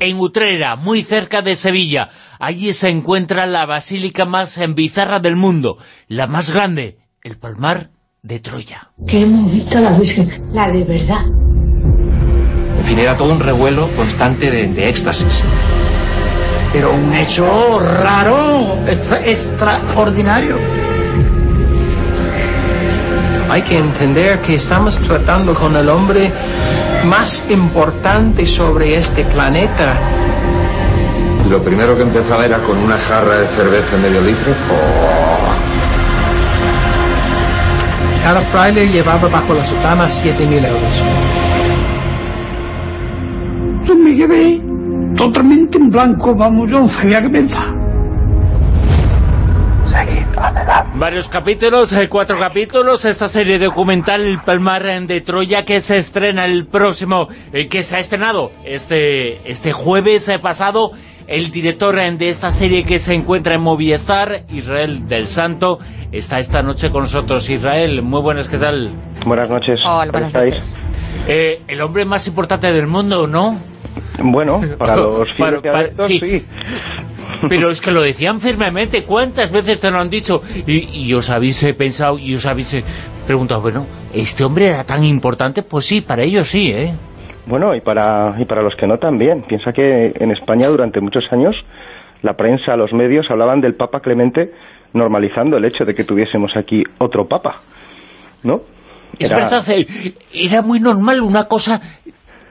en Utrera, muy cerca de Sevilla. Allí se encuentra la basílica más bizarra del mundo, la más grande, el Palmar de Troya. Que hemos visto la Virgen, la de verdad. En fin, era todo un revuelo constante de, de éxtasis. Pero un hecho raro, extra- extraordinario. Hay que entender que estamos tratando con el hombre más importante sobre este planeta. Y lo primero que empezaba era con una jarra de cerveza medio litro. Cada fraile llevaba bajo la sotana 7.000 euros. Yo me quedé totalmente en blanco, vamos, yo no sabía qué pensar. Varios capítulos, eh, cuatro capítulos, esta serie documental El Palmar de Troya que se estrena el próximo, eh, que se ha estrenado este, este jueves eh, pasado. El director de esta serie que se encuentra en Movistar, Israel del Santo, está esta noche con nosotros. Israel, muy buenas, ¿qué tal? Buenas noches. Hola, buenas ¿Cómo noches. Eh, el hombre más importante del mundo, ¿no? Bueno, para los Para- para- sí. sí. Pero es que lo decían firmemente. ¿Cuántas veces te lo han dicho? Y, y os habéis pensado y os habéis eh, preguntado, bueno, ¿este hombre era tan importante? Pues sí, para ellos sí, ¿eh? Bueno, y para, y para los que no también. Piensa que en España durante muchos años la prensa, los medios hablaban del Papa Clemente normalizando el hecho de que tuviésemos aquí otro Papa, ¿no? Es verdad, eh, era muy normal una cosa...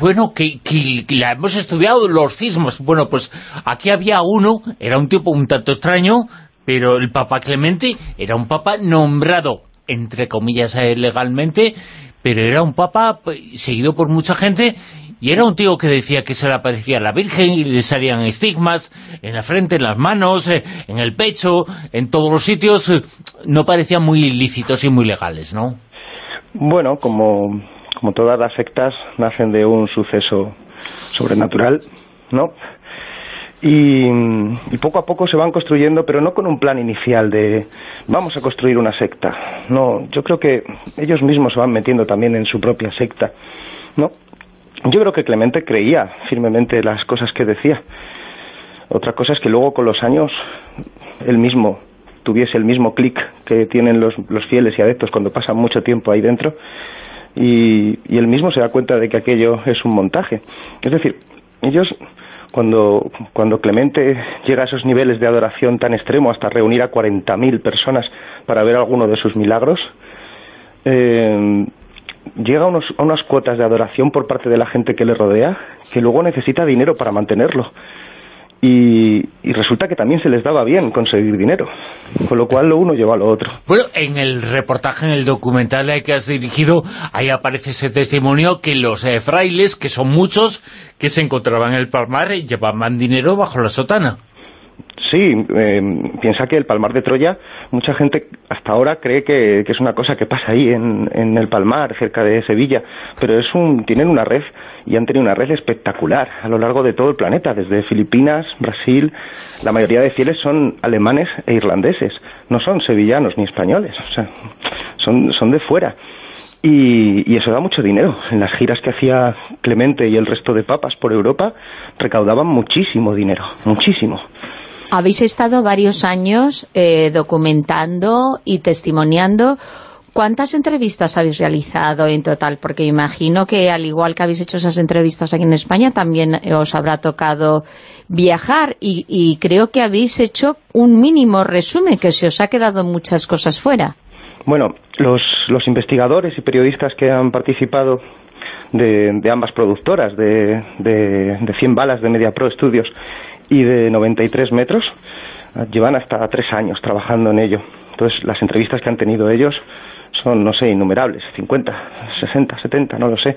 Bueno, que, que- la hemos estudiado, los cismos. Bueno, pues aquí había uno, era un tipo un tanto extraño, pero el Papa Clemente era un Papa nombrado, entre comillas, eh, legalmente, pero era un Papa pues, seguido por mucha gente y era un tío que decía que se le aparecía a la Virgen y le salían estigmas en la frente, en las manos, eh, en el pecho, en todos los sitios. eh, No parecían muy ilícitos y muy legales, ¿no? Bueno, como, como todas las sectas nacen de un suceso sobrenatural, ¿no? Y, poco a poco se van construyendo, pero no con un plan inicial de vamos a construir una secta. No, yo creo que ellos mismos se van metiendo también en su propia secta, ¿no? Yo creo que Clemente creía firmemente las cosas que decía. Otra cosa es que luego con los años él mismo tuviese el mismo clic que tienen los, los fieles y adeptos cuando pasan mucho tiempo ahí dentro y, y él mismo se da cuenta de que aquello es un montaje. Es decir, ellos cuando, cuando Clemente llega a esos niveles de adoración tan extremo hasta reunir a 40.000 personas para ver alguno de sus milagros, eh, llega a, unos, a unas cuotas de adoración por parte de la gente que le rodea que luego necesita dinero para mantenerlo. Y, y resulta que también se les daba bien conseguir dinero, con lo cual lo uno lleva a lo otro. Bueno, en el reportaje, en el documental eh, que has dirigido, ahí aparece ese testimonio que los eh, frailes, que son muchos, que se encontraban en el palmar y llevaban dinero bajo la sotana. Sí, eh, piensa que el Palmar de Troya, mucha gente hasta ahora cree que, que es una cosa que pasa ahí en, en el Palmar, cerca de Sevilla, pero es un, tienen una red y han tenido una red espectacular a lo largo de todo el planeta, desde Filipinas, Brasil, la mayoría de fieles son alemanes e irlandeses, no son sevillanos ni españoles, o sea, son, son de fuera. Y, y eso da mucho dinero. En las giras que hacía Clemente y el resto de papas por Europa, recaudaban muchísimo dinero, muchísimo. Habéis estado varios años eh, documentando y testimoniando. ¿Cuántas entrevistas habéis realizado en total? Porque imagino que al igual que habéis hecho esas entrevistas aquí en España, también os habrá tocado viajar y, y creo que habéis hecho un mínimo resumen, que se os ha quedado muchas cosas fuera. Bueno, los, los investigadores y periodistas que han participado de, de ambas productoras, de, de, de 100 balas de Media Pro Studios y de 93 metros, eh, llevan hasta tres años trabajando en ello. Entonces, las entrevistas que han tenido ellos son, no sé, innumerables, 50, 60, 70, no lo sé.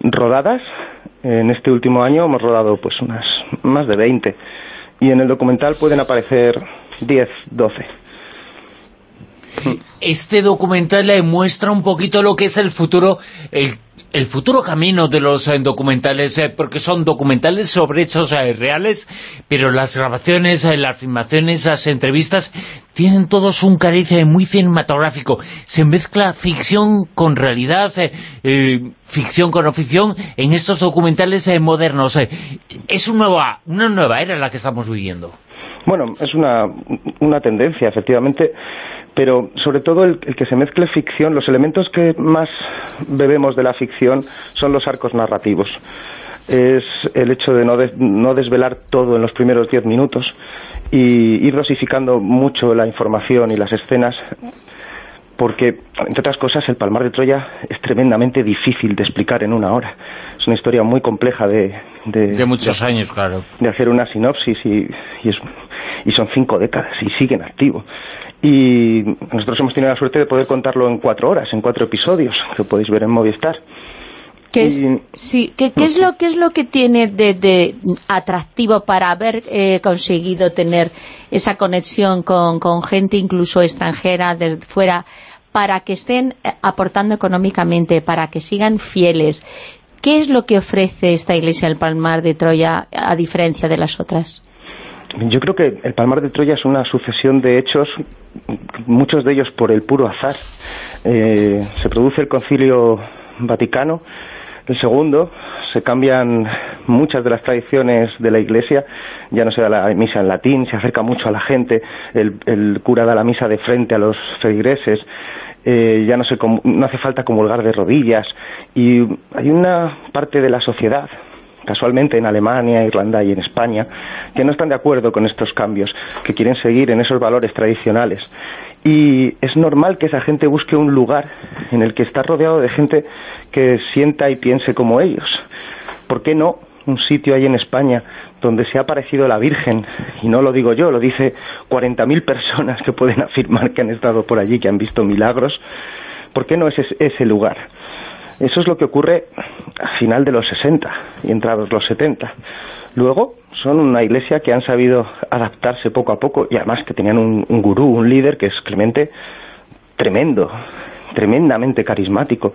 Rodadas, en este último año hemos rodado pues unas más de 20 y en el documental pueden aparecer 10, 12. Este documental le muestra un poquito lo que es el futuro, el, el futuro camino de los eh, documentales, eh, porque son documentales sobre hechos eh, reales, pero las grabaciones, eh, las filmaciones, las entrevistas, tienen todos un cariz eh, muy cinematográfico. Se mezcla ficción con realidad, ficción con no ficción, en estos documentales modernos. es una nueva, una nueva era la que estamos viviendo. Bueno, es una, una tendencia, efectivamente, pero sobre todo el, que se mezcle ficción, los elementos que más bebemos de la ficción son los arcos narrativos. Es el hecho de no, no desvelar todo en los primeros diez minutos y ir dosificando mucho la información y las escenas porque, entre otras cosas, el Palmar de Troya es tremendamente difícil de explicar en una hora. Es una historia muy compleja de... De, muchos años, claro. De hacer una sinopsis y, y, son cinco décadas y siguen activo. Y nosotros hemos tenido la suerte de poder contarlo en cuatro horas, en cuatro episodios, que podéis ver en Movistar. ¿Qué es, sí, ¿qué, es lo, ¿Qué es lo que tiene de, atractivo para haber eh, conseguido tener esa conexión con, con gente incluso extranjera de fuera para que estén eh, aportando económicamente, para que sigan fieles? ¿Qué es lo que ofrece esta iglesia del Palmar de Troya a diferencia de las otras? Yo creo que el Palmar de Troya es una sucesión de hechos, muchos de ellos por el puro azar. Eh, se produce el concilio vaticano, el segundo, se cambian muchas de las tradiciones de la Iglesia, ya no se da la misa en latín, se acerca mucho a la gente, el, cura da la misa de frente a los feligreses, eh, ya no, se, no hace falta comulgar de rodillas, y hay una parte de la sociedad, casualmente en Alemania, Irlanda y en España, que no están de acuerdo con estos cambios, que quieren seguir en esos valores tradicionales. Y es normal que esa gente busque un lugar en el que está rodeado de gente que sienta y piense como ellos. ¿Por qué no un sitio ahí en España donde se ha aparecido la Virgen, y no lo digo yo, lo dice 40.000 personas que pueden afirmar que han estado por allí, que han visto milagros, ¿por qué no es ese lugar? Eso es lo que ocurre a final de los 60 y entrados los 70. Luego son una iglesia que han sabido adaptarse poco a poco y además que tenían un, un gurú, un líder que es Clemente tremendo, tremendamente carismático.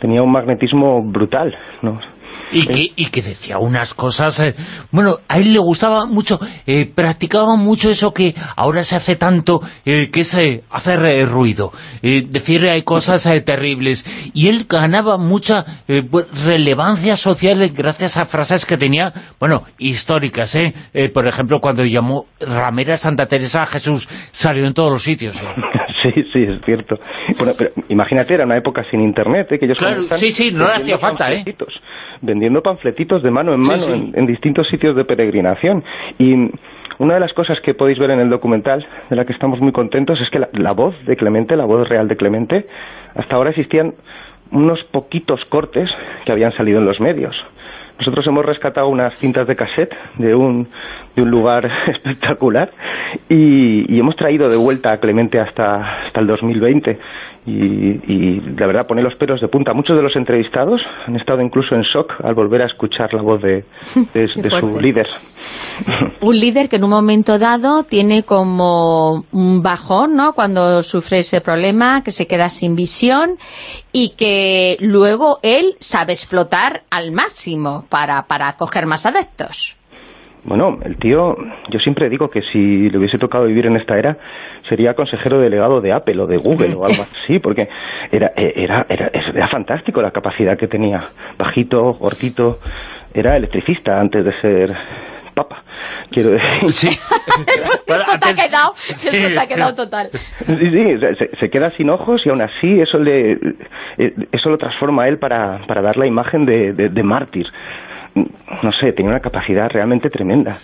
Tenía un magnetismo brutal, ¿no? Y que, y que decía unas cosas... Eh, bueno, a él le gustaba mucho, eh, practicaba mucho eso que ahora se hace tanto, eh, que es hacer ruido. decir hay cosas terribles. Y él ganaba mucha relevancia social gracias a frases que tenía, bueno, históricas, ¿eh? por ejemplo, cuando llamó Ramera Santa Teresa a Jesús, salió en todos los sitios. Sí, sí, es cierto. Bueno, pero imagínate, era una época sin internet, que ellos claro, sí, sí, no le hacía falta, ¿eh? Vendiendo panfletitos de mano en mano En, distintos sitios de peregrinación. Y una de las cosas que podéis ver en el documental, de la que estamos muy contentos, es que la, voz de Clemente, la voz real de Clemente, hasta ahora existían unos poquitos cortes que habían salido en los medios. Nosotros hemos rescatado unas cintas de cassette de un, de un lugar espectacular y, hemos traído de vuelta a Clemente hasta, hasta el 2020 y, la verdad pone los pelos de punta. Muchos de los entrevistados han estado incluso en shock al volver a escuchar la voz de, de, su líder. Un líder que en un momento dado tiene como un bajón, ¿no? Cuando sufre ese problema, que se queda sin visión y que luego él sabe explotar al máximo para, para coger más adeptos. Bueno, el tío, yo siempre digo que si le hubiese tocado vivir en esta era, sería consejero delegado de Apple o de Google o algo así, porque era, era, era, era fantástico la capacidad que tenía. Bajito, cortito, era electricista antes de ser papa, quiero decir. Sí. te ha quedado, te ha quedado total. Sí, sí, se, queda sin ojos y aún así eso le eh, eso lo transforma a él para, para dar la imagen de, de mártir no sé, tenía una capacidad realmente tremenda.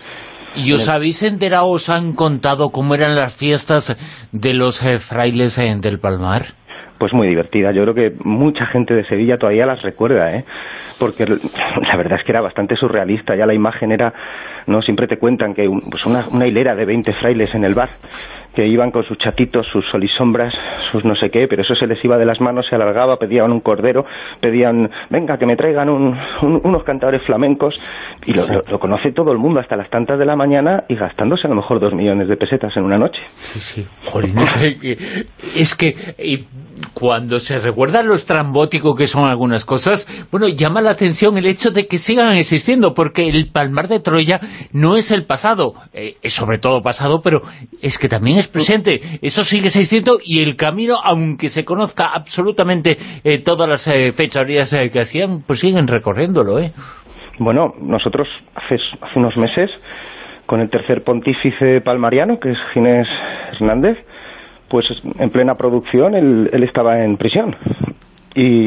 ¿Y os habéis enterado, os han contado cómo eran las fiestas de los eh, frailes eh, del Palmar? Pues muy divertida. Yo creo que mucha gente de Sevilla todavía las recuerda, ¿eh? Porque la verdad es que era bastante surrealista. Ya la imagen era, ¿no? Siempre te cuentan que pues una, una hilera de 20 frailes en el bar que iban con sus chatitos, sus solisombras, sus no sé qué, pero eso se les iba de las manos, se alargaba, pedían un cordero, pedían, venga, que me traigan unos cantadores flamencos, y lo, conoce todo el mundo hasta las tantas de la mañana y gastándose a lo mejor dos millones de pesetas en una noche. Sí, sí, es que cuando se recuerda lo estrambótico que son algunas cosas, bueno, llama la atención el hecho de que sigan existiendo, porque el Palmar de Troya no es el pasado, eh, es sobre todo pasado, pero es que también es presente, eso sigue existiendo y el camino, aunque se conozca absolutamente eh, todas las eh, fechorías que hacían, pues siguen recorriéndolo, ¿eh? Bueno, nosotros hace, hace unos meses, con el tercer pontífice palmariano, que es Ginés Hernández, pues en plena producción él, estaba en prisión. Y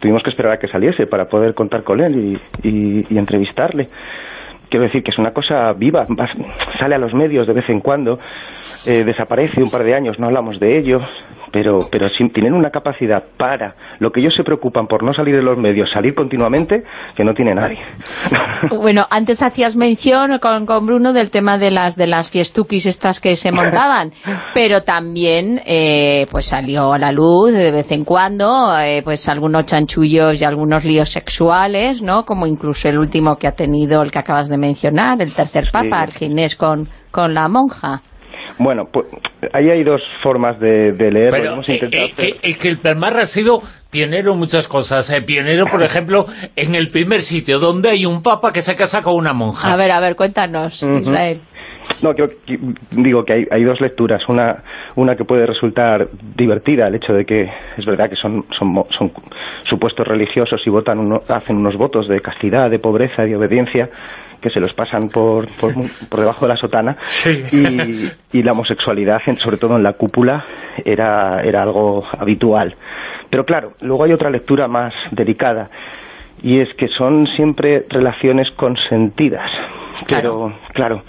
tuvimos que esperar a que saliese para poder contar con él y entrevistarle quiero decir que es una cosa viva, sale a los medios de vez en cuando, eh, desaparece un par de años, no hablamos de ello, pero, pero si tienen una capacidad para lo que ellos se preocupan por no salir de los medios, salir continuamente, que no tiene nadie. Bueno, antes hacías mención con, con Bruno del tema de las de las fiestuquis estas que se montaban, pero también eh, pues salió a la luz de vez en cuando eh, pues algunos chanchullos y algunos líos sexuales, ¿no? Como incluso el último que ha tenido el que acabas de mencionar, el tercer papa, el ginés con, con la monja. Bueno, pues ahí hay dos formas de, leer. Eh, eh, que, el Palmar ha sido pionero en muchas cosas. Eh, pionero, por ejemplo, en el primer sitio donde hay un papa que se casa con una monja. A ver, a ver, cuéntanos, Israel. No, digo que hay, dos lecturas. Una, una que puede resultar divertida, el hecho de que es verdad que son, son, son supuestos religiosos y votan hacen unos votos de castidad, de pobreza, de obediencia, que se los pasan por, por, debajo de la sotana y, la homosexualidad, sobre todo en la cúpula, era, era algo habitual. Pero claro, luego hay otra lectura más delicada y es que son siempre relaciones consentidas. Pero, claro,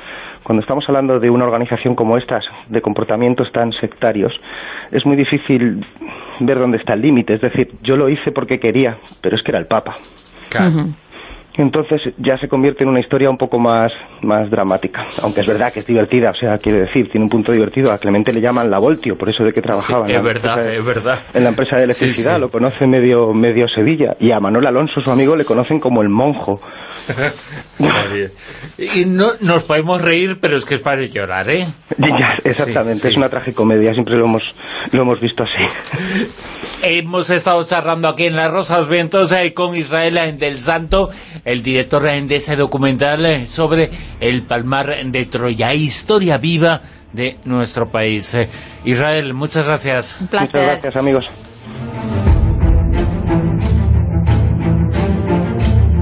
cuando estamos hablando de una organización como estas, de comportamientos tan sectarios, es muy difícil ver dónde está el límite. Es decir, yo lo hice porque quería, pero es que era el Papa. Claro entonces ya se convierte en una historia un poco más, más dramática. Aunque es verdad que es divertida, o sea, quiere decir, tiene un punto divertido. A Clemente le llaman la Voltio, por eso de que trabajaba en, la verdad, es verdad. en la empresa de electricidad, lo conoce medio, medio Sevilla. Y a Manuel Alonso, su amigo, le conocen como el monjo. y no, nos podemos reír, pero es que es para llorar, ¿eh? exactamente, es una tragicomedia, siempre lo hemos, lo hemos visto así. hemos estado charlando aquí en Las Rosas Vientos eh, con Israel del Santo, el director de ese documental eh, sobre el Palmar de Troya, historia viva de nuestro país. Eh, Israel, muchas gracias. Un placer. Muchas gracias, amigos.